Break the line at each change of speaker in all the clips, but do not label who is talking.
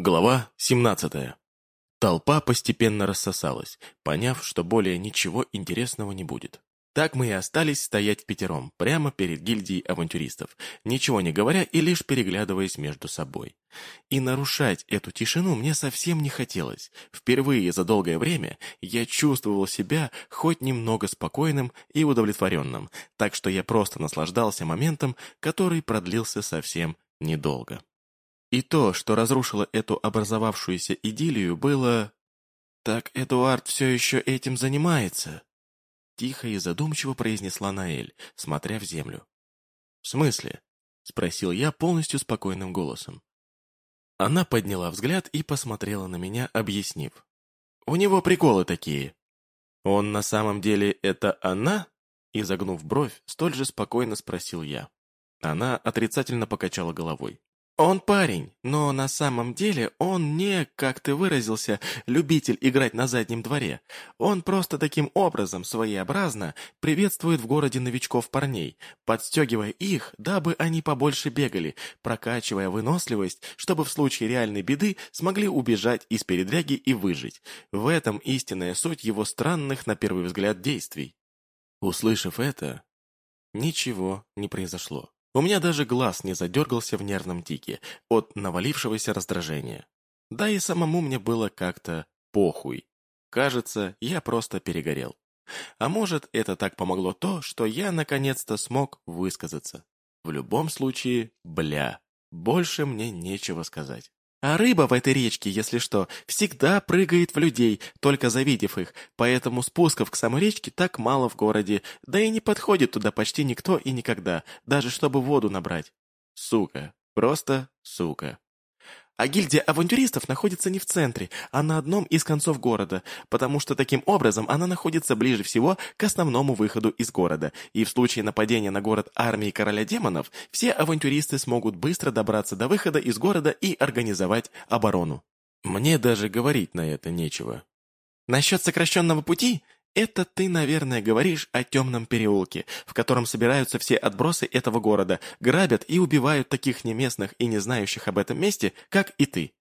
Глава 17. Толпа постепенно рассосалась, поняв, что более ничего интересного не будет. Так мы и остались стоять пятером, прямо перед гильдией авантюристов, ничего не говоря и лишь переглядываясь между собой. И нарушать эту тишину мне совсем не хотелось. Впервые за долгое время я чувствовал себя хоть немного спокойным и удовлетворенным, так что я просто наслаждался моментом, который продлился совсем недолго. И то, что разрушило эту образовавшуюся идиллию, было... «Так Эдуард все еще этим занимается?» Тихо и задумчиво произнесла Наэль, смотря в землю. «В смысле?» — спросил я полностью спокойным голосом. Она подняла взгляд и посмотрела на меня, объяснив. «У него приколы такие». «Он на самом деле это она?» Изогнув бровь, столь же спокойно спросил я. Она отрицательно покачала головой. Он парень, но на самом деле он не, как ты выразился, любитель играть на заднем дворе. Он просто таким образом, своеобразно, приветствует в городе новичков парней, подстегивая их, дабы они побольше бегали, прокачивая выносливость, чтобы в случае реальной беды смогли убежать из передряги и выжить. В этом истинная суть его странных, на первый взгляд, действий. Услышав это, ничего не произошло. У меня даже глаз не задергался в нервном тике от навалившегося раздражения. Да и самому мне было как-то похуй. Кажется, я просто перегорел. А может, это так помогло то, что я наконец-то смог высказаться. В любом случае, бля, больше мне нечего сказать. А рыба в этой речке, если что, всегда прыгает в людей, только завидев их, поэтому спусков к самой речке так мало в городе, да и не подходит туда почти никто и никогда, даже чтобы воду набрать. Сука. Просто сука. А гильдия авантюристов находится не в центре, а на одном из концов города, потому что таким образом она находится ближе всего к основному выходу из города, и в случае нападения на город армии короля демонов, все авантюристы смогут быстро добраться до выхода из города и организовать оборону. Мне даже говорить на это нечего. Насчет сокращенного пути, это ты, наверное, говоришь о темном переулке, в котором собираются все отбросы этого города, грабят и убивают таких неместных и не знающих об этом месте, как и ты.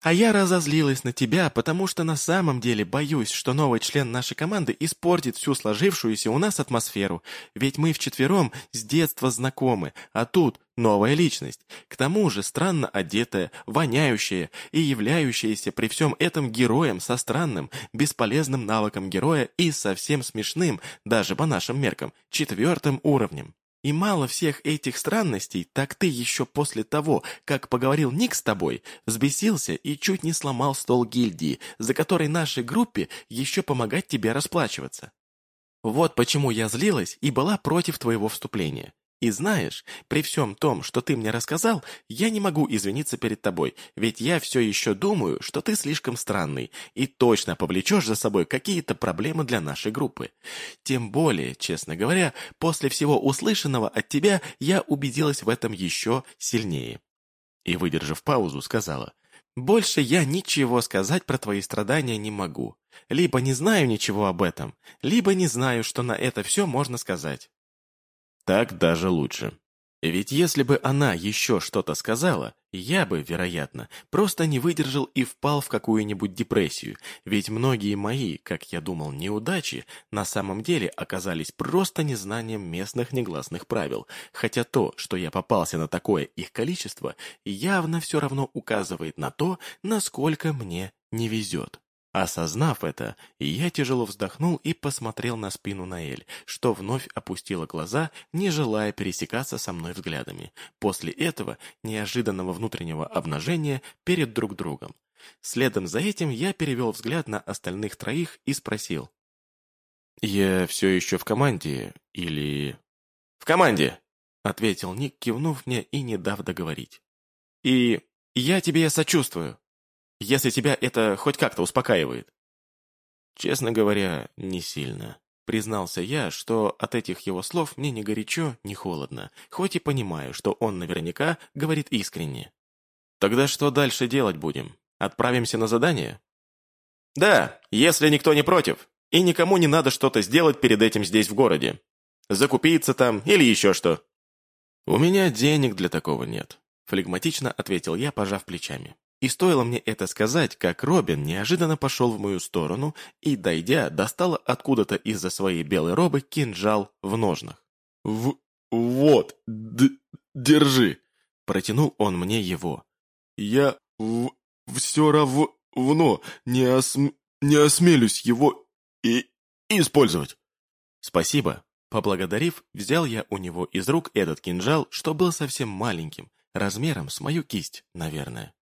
А я разозлилась на тебя, потому что на самом деле боюсь, что новый член нашей команды испортит всю сложившуюся у нас атмосферу, ведь мы вчетвером с детства знакомы, а тут новая личность, к тому же странно одетая, воняющая и являющаяся при всем этом героем со странным, бесполезным навыком героя и совсем смешным, даже по нашим меркам, четвертым уровнем. И мало всех этих странностей, так ты еще после того, как поговорил Ник с тобой, взбесился и чуть не сломал стол гильдии, за который нашей группе еще помогать тебе расплачиваться. Вот почему я злилась и была против твоего вступления. И знаешь, при всем том, что ты мне рассказал, я не могу извиниться перед тобой, ведь я все еще думаю, что ты слишком странный и точно повлечешь за собой какие-то проблемы для нашей группы. Тем более, честно говоря, после всего услышанного от тебя я убедилась в этом еще сильнее. И, выдержав паузу, сказала, «Больше я ничего сказать про твои страдания не могу. Либо не знаю ничего об этом, либо не знаю, что на это все можно сказать». Так даже лучше. Ведь если бы она еще что-то сказала, я бы, вероятно, просто не выдержал и впал в какую-нибудь депрессию, ведь многие мои, как я думал, неудачи на самом деле оказались просто незнанием местных негласных правил, хотя то, что я попался на такое их количество, явно все равно указывает на то, насколько мне не везет. Осознав это, я тяжело вздохнул и посмотрел на спину Наэль, что вновь опустила глаза, не желая пересекаться со мной взглядами. После этого неожиданного внутреннего обнажения перед друг другом. Следом за этим я перевел взгляд на остальных троих и спросил. «Я все еще в команде или...» «В команде!» — ответил Ник, кивнув мне и не дав договорить. «И я тебе сочувствую если тебя это хоть как-то успокаивает?» Честно говоря, не сильно. Признался я, что от этих его слов мне ни горячо, ни холодно, хоть и понимаю, что он наверняка говорит искренне. «Тогда что дальше делать будем? Отправимся на задание?» «Да, если никто не против, и никому не надо что-то сделать перед этим здесь в городе. Закупиться там или еще что». «У меня денег для такого нет», — флегматично ответил я, пожав плечами. И стоило мне это сказать, как Робин неожиданно пошел в мою сторону и, дойдя, достал откуда-то из-за своей белой робы кинжал в ножнах.
«В... вот, д... держи!»
Протянул он мне его.
«Я в... все равно не, осм... не осмелюсь его и... использовать!»
«Спасибо!» Поблагодарив, взял я у него из рук этот кинжал, что был совсем маленьким, размером с мою кисть, наверное.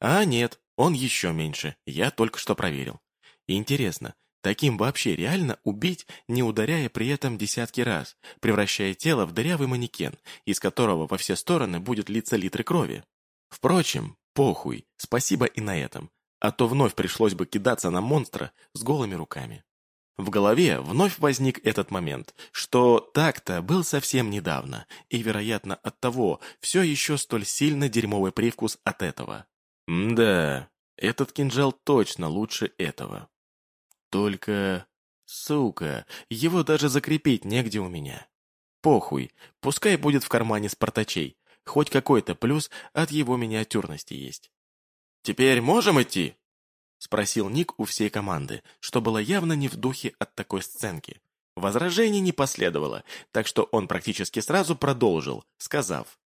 А нет, он еще меньше, я только что проверил. Интересно, таким вообще реально убить, не ударяя при этом десятки раз, превращая тело в дырявый манекен, из которого во все стороны будет литься литры крови? Впрочем, похуй, спасибо и на этом, а то вновь пришлось бы кидаться на монстра с голыми руками. В голове вновь возник этот момент, что так-то был совсем недавно, и, вероятно, от того все еще столь сильно дерьмовый привкус от этого. Да, этот кинжал точно лучше этого. Только, сука, его даже закрепить негде у меня. Похуй, пускай будет в кармане спартачей, хоть какой-то плюс от его миниатюрности есть. «Теперь можем идти?» Спросил Ник у всей команды, что было явно не в духе от такой сценки. Возражений не последовало, так что он практически сразу продолжил, сказав,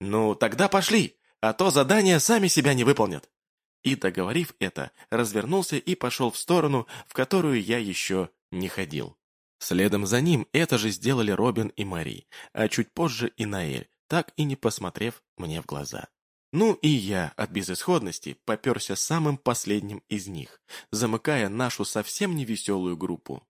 «Ну, тогда пошли, а то задания сами себя не выполнят». И, договорив это, развернулся и пошел в сторону, в которую я еще не ходил. Следом за ним это же сделали Робин и Мари, а чуть позже и Наэль, так и не посмотрев мне в глаза. Ну и я от безысходности поперся самым последним из них, замыкая нашу совсем невеселую группу.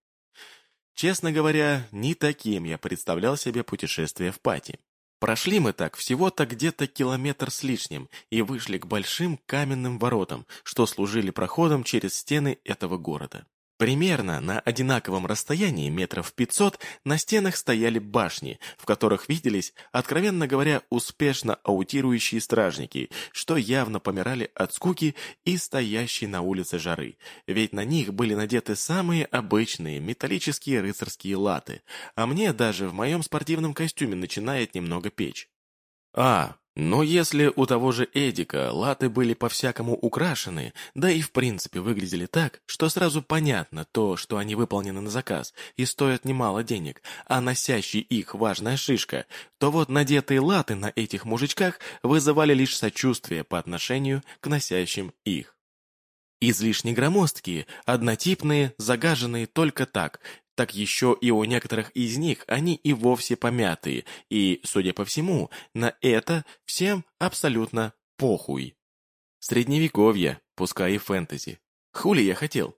Честно говоря, не таким я представлял себе путешествие в Пати. Прошли мы так всего-то где-то километр с лишним и вышли к большим каменным воротам, что служили проходом через стены этого города. Примерно на одинаковом расстоянии метров 500 на стенах стояли башни, в которых виделись, откровенно говоря, успешно аутирующие стражники, что явно помирали от скуки и стоящей на улице жары, ведь на них были надеты самые обычные металлические рыцарские латы, а мне даже в моем спортивном костюме начинает немного печь. А, но если у того же Эдика латы были по-всякому украшены, да и в принципе выглядели так, что сразу понятно то, что они выполнены на заказ и стоят немало денег, а носящий их важная шишка, то вот надетые латы на этих мужичках вызывали лишь сочувствие по отношению к носящим их. Излишне громоздкие, однотипные, загаженные только так, так еще и у некоторых из них они и вовсе помятые, и, судя по всему, на это всем абсолютно похуй. Средневековье, пускай и фэнтези. Хули я хотел?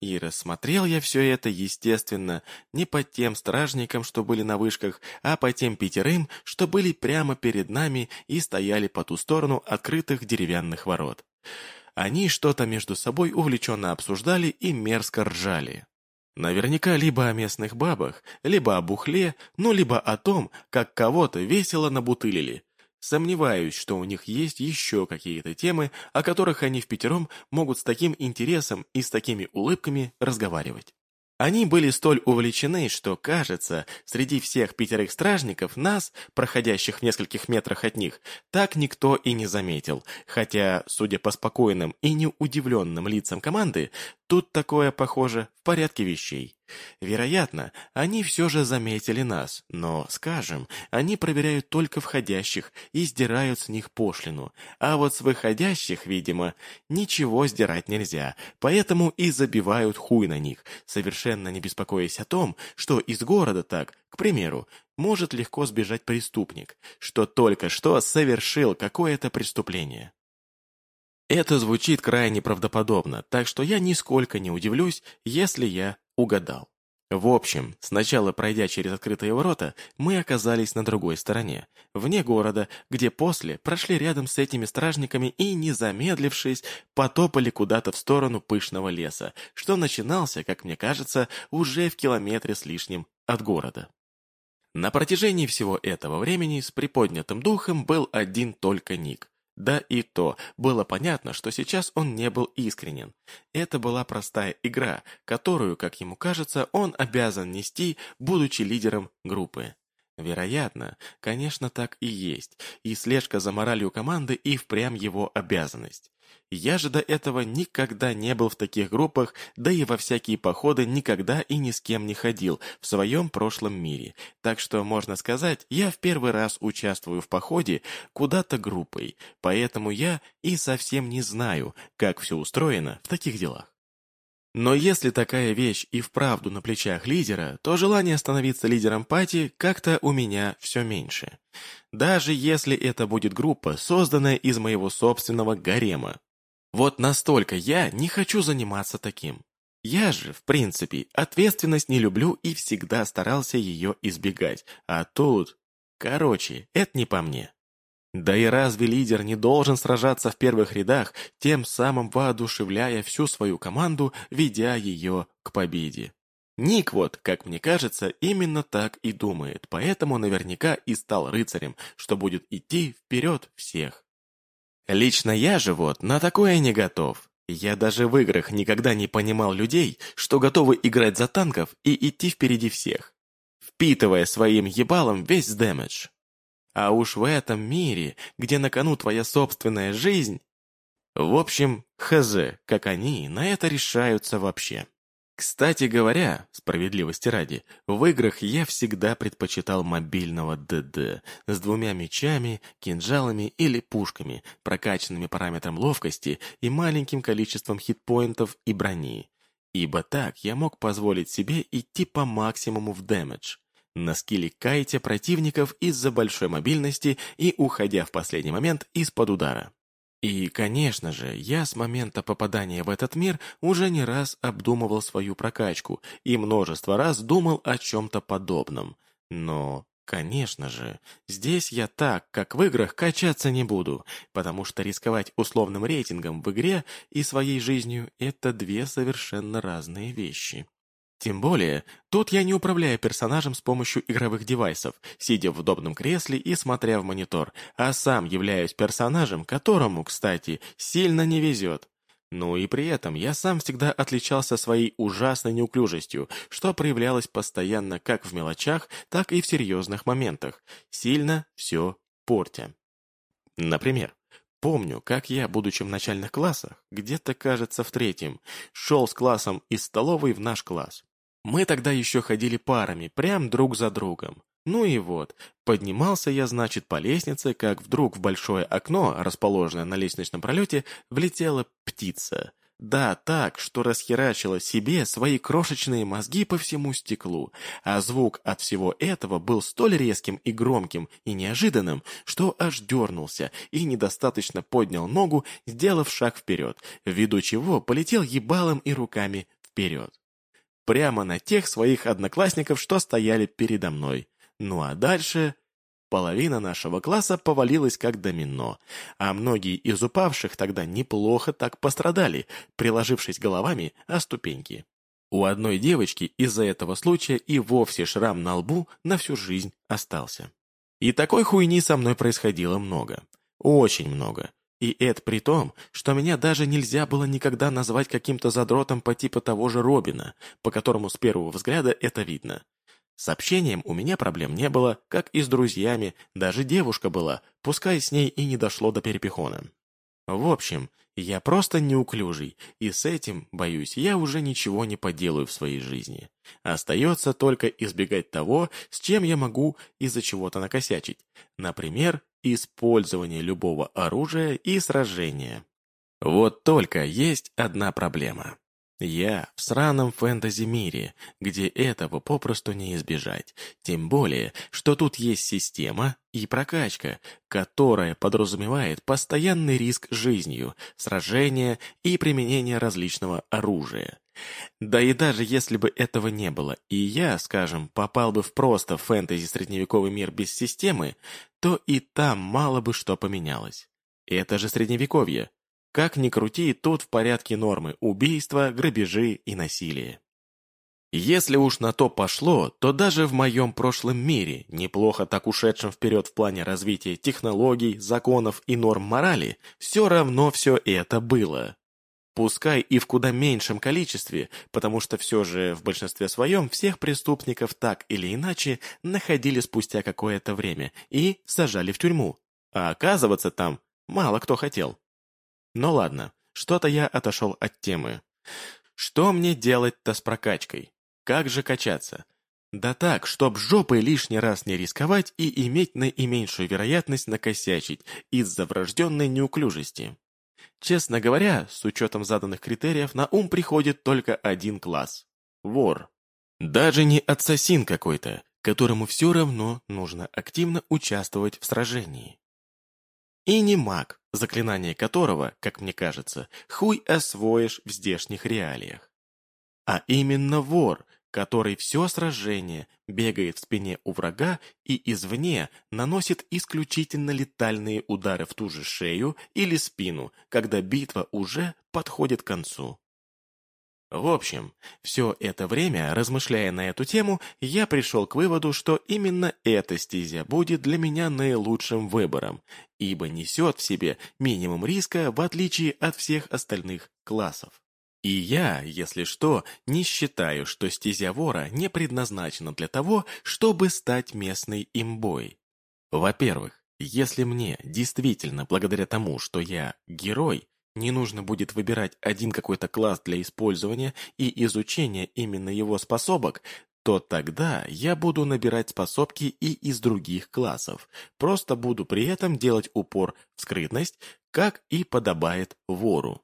И рассмотрел я все это, естественно, не по тем стражникам, что были на вышках, а по тем пятерым, что были прямо перед нами и стояли по ту сторону открытых деревянных ворот. Они что-то между собой увлеченно обсуждали и мерзко ржали. Наверняка либо о местных бабах, либо о бухле, ну либо о том, как кого-то весело набутылили. Сомневаюсь, что у них есть еще какие-то темы, о которых они в пятером могут с таким интересом и с такими улыбками разговаривать. Они были столь увлечены, что, кажется, среди всех пятерых стражников нас, проходящих в нескольких метрах от них, так никто и не заметил, хотя, судя по спокойным и неудивленным лицам команды, тут такое, похоже, в порядке вещей. Вероятно, они все же заметили нас, но, скажем, они проверяют только входящих и сдирают с них пошлину, а вот с выходящих, видимо, ничего сдирать нельзя, поэтому и забивают хуй на них, совершенно не беспокоясь о том, что из города так, к примеру, может легко сбежать преступник, что только что совершил какое-то преступление. Это звучит крайне правдоподобно, так что я нисколько не удивлюсь, если я угадал. В общем, сначала пройдя через открытые ворота, мы оказались на другой стороне, вне города, где после прошли рядом с этими стражниками и, не замедлившись, потопали куда-то в сторону пышного леса, что начинался, как мне кажется, уже в километре с лишним от города. На протяжении всего этого времени с приподнятым духом был один только Ник. Да и то, было понятно, что сейчас он не был искренен. Это была простая игра, которую, как ему кажется, он обязан нести, будучи лидером группы. Вероятно, конечно, так и есть, и слежка за моралью команды и впрямь его обязанность. Я же до этого никогда не был в таких группах, да и во всякие походы никогда и ни с кем не ходил в своем прошлом мире. Так что, можно сказать, я в первый раз участвую в походе куда-то группой, поэтому я и совсем не знаю, как все устроено в таких делах. Но если такая вещь и вправду на плечах лидера, то желание становиться лидером пати как-то у меня все меньше. Даже если это будет группа, созданная из моего собственного гарема. Вот настолько я не хочу заниматься таким. Я же, в принципе, ответственность не люблю и всегда старался ее избегать. А тут... Короче, это не по мне. Да и разве лидер не должен сражаться в первых рядах, тем самым воодушевляя всю свою команду, ведя ее к победе? Ник вот, как мне кажется, именно так и думает, поэтому наверняка и стал рыцарем, что будет идти вперед всех. Лично я же вот на такое не готов. Я даже в играх никогда не понимал людей, что готовы играть за танков и идти впереди всех, впитывая своим ебалом весь дэмэдж. А уж в этом мире, где на кону твоя собственная жизнь... В общем, хз, как они на это решаются вообще. Кстати говоря, справедливости ради, в играх я всегда предпочитал мобильного ДД с двумя мечами, кинжалами или пушками, прокачанными параметром ловкости и маленьким количеством хитпоинтов и брони. Ибо так я мог позволить себе идти по максимуму в дэмэдж на скилле кайте противников из-за большой мобильности и уходя в последний момент из-под удара. И, конечно же, я с момента попадания в этот мир уже не раз обдумывал свою прокачку и множество раз думал о чем-то подобном. Но, конечно же, здесь я так, как в играх, качаться не буду, потому что рисковать условным рейтингом в игре и своей жизнью – это две совершенно разные вещи. Тем более, тут я не управляю персонажем с помощью игровых девайсов, сидя в удобном кресле и смотря в монитор, а сам являюсь персонажем, которому, кстати, сильно не везет. Ну и при этом я сам всегда отличался своей ужасной неуклюжестью, что проявлялось постоянно как в мелочах, так и в серьезных моментах, сильно все портя. Например, Помню, как я, будучи в начальных классах, где-то, кажется, в третьем, шел с классом из столовой в наш класс. Мы тогда еще ходили парами, прям друг за другом. Ну и вот, поднимался я, значит, по лестнице, как вдруг в большое окно, расположенное на лестничном пролете, влетела птица. Да, так, что расхерачила себе свои крошечные мозги по всему стеклу, а звук от всего этого был столь резким и громким и неожиданным, что аж дернулся и недостаточно поднял ногу, сделав шаг вперед, ввиду чего полетел ебалом и руками вперед прямо на тех своих одноклассников, что стояли передо мной. Ну а дальше... Половина нашего класса повалилась как домино, а многие из упавших тогда неплохо так пострадали, приложившись головами о ступеньки. У одной девочки из-за этого случая и вовсе шрам на лбу на всю жизнь остался. И такой хуйни со мной происходило много. Очень много. И это при том, что меня даже нельзя было никогда назвать каким-то задротом по типу того же Робина, по которому с первого взгляда это видно. С общением у меня проблем не было, как и с друзьями, даже девушка была, пускай с ней и не дошло до перепихона. В общем, я просто неуклюжий, и с этим, боюсь, я уже ничего не поделаю в своей жизни. Остается только избегать того, с чем я могу из-за чего-то накосячить. Например, использование любого оружия и сражения. Вот только есть одна проблема. Я в сраном фэнтези-мире, где этого попросту не избежать. Тем более, что тут есть система и прокачка, которая подразумевает постоянный риск жизнью, сражения и применение различного оружия. Да и даже если бы этого не было, и я, скажем, попал бы в просто фэнтези-средневековый мир без системы, то и там мало бы что поменялось. Это же средневековье, как ни крути, тут в порядке нормы – убийства, грабежи и насилие. Если уж на то пошло, то даже в моем прошлом мире, неплохо так ушедшем вперед в плане развития технологий, законов и норм морали, все равно все это было. Пускай и в куда меньшем количестве, потому что все же в большинстве своем всех преступников так или иначе находили спустя какое-то время и сажали в тюрьму. А оказываться там мало кто хотел. Ну ладно, что-то я отошел от темы. Что мне делать-то с прокачкой? Как же качаться? Да так, чтоб жопой лишний раз не рисковать и иметь наименьшую вероятность накосячить из-за врожденной неуклюжести. Честно говоря, с учетом заданных критериев, на ум приходит только один класс – вор. Даже не ассасин какой-то, которому все равно нужно активно участвовать в сражении. И не маг, заклинание которого, как мне кажется, хуй освоишь в здешних реалиях. А именно вор, который все сражение бегает в спине у врага и извне наносит исключительно летальные удары в ту же шею или спину, когда битва уже подходит к концу. В общем, все это время, размышляя на эту тему, я пришел к выводу, что именно эта стезя будет для меня наилучшим выбором, ибо несет в себе минимум риска в отличие от всех остальных классов. И я, если что, не считаю, что стезя вора не предназначена для того, чтобы стать местной имбой. Во-первых, если мне действительно, благодаря тому, что я герой, не нужно будет выбирать один какой-то класс для использования и изучения именно его способок, то тогда я буду набирать способки и из других классов. Просто буду при этом делать упор в скрытность, как и подобает вору.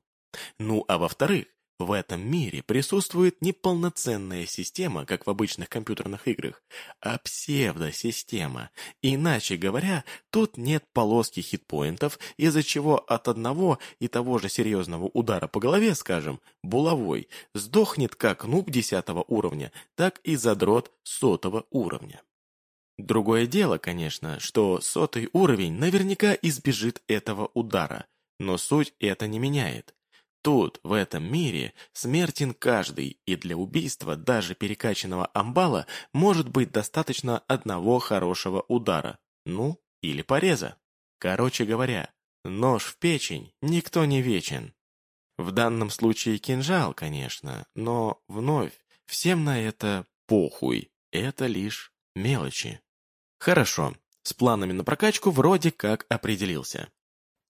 Ну а во-вторых, в этом мире присутствует не полноценная система, как в обычных компьютерных играх, а псевдосистема. Иначе говоря, тут нет полоски хитпоинтов, из-за чего от одного и того же серьезного удара по голове, скажем, булавой, сдохнет как нуб десятого уровня, так и задрот сотого уровня. Другое дело, конечно, что сотый уровень наверняка избежит этого удара, но суть это не меняет. Тут, в этом мире, смертен каждый, и для убийства даже перекачанного амбала может быть достаточно одного хорошего удара, ну, или пореза. Короче говоря, нож в печень никто не вечен. В данном случае кинжал, конечно, но вновь, всем на это похуй, это лишь мелочи. Хорошо, с планами на прокачку вроде как определился.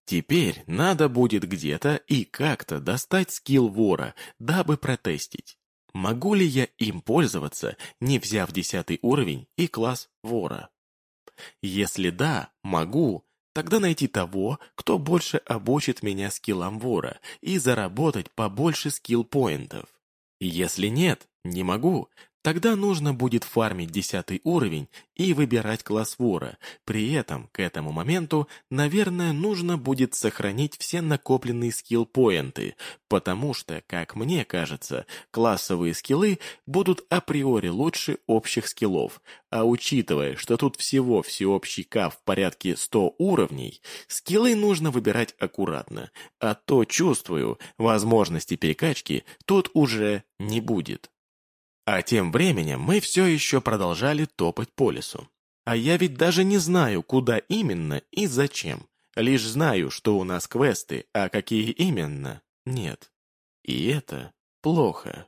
Теперь надо будет где-то и как-то достать скилл вора, дабы протестить. Могу ли я им пользоваться, не взяв десятый уровень и класс вора? Если да, могу, тогда найти того, кто больше обучит меня скиллам вора и заработать побольше скилл-поинтов. Если нет, не могу, Тогда нужно будет фармить десятый уровень и выбирать класс вора. При этом, к этому моменту, наверное, нужно будет сохранить все накопленные скилл-поинты, потому что, как мне кажется, классовые скиллы будут априори лучше общих скиллов. А учитывая, что тут всего всеобщий каф в порядке 100 уровней, скиллы нужно выбирать аккуратно. А то, чувствую, возможности перекачки тут уже не будет. А тем временем мы все еще продолжали топать по лесу. А я ведь даже не знаю, куда именно и зачем. Лишь знаю, что у нас квесты, а какие именно – нет. И это плохо.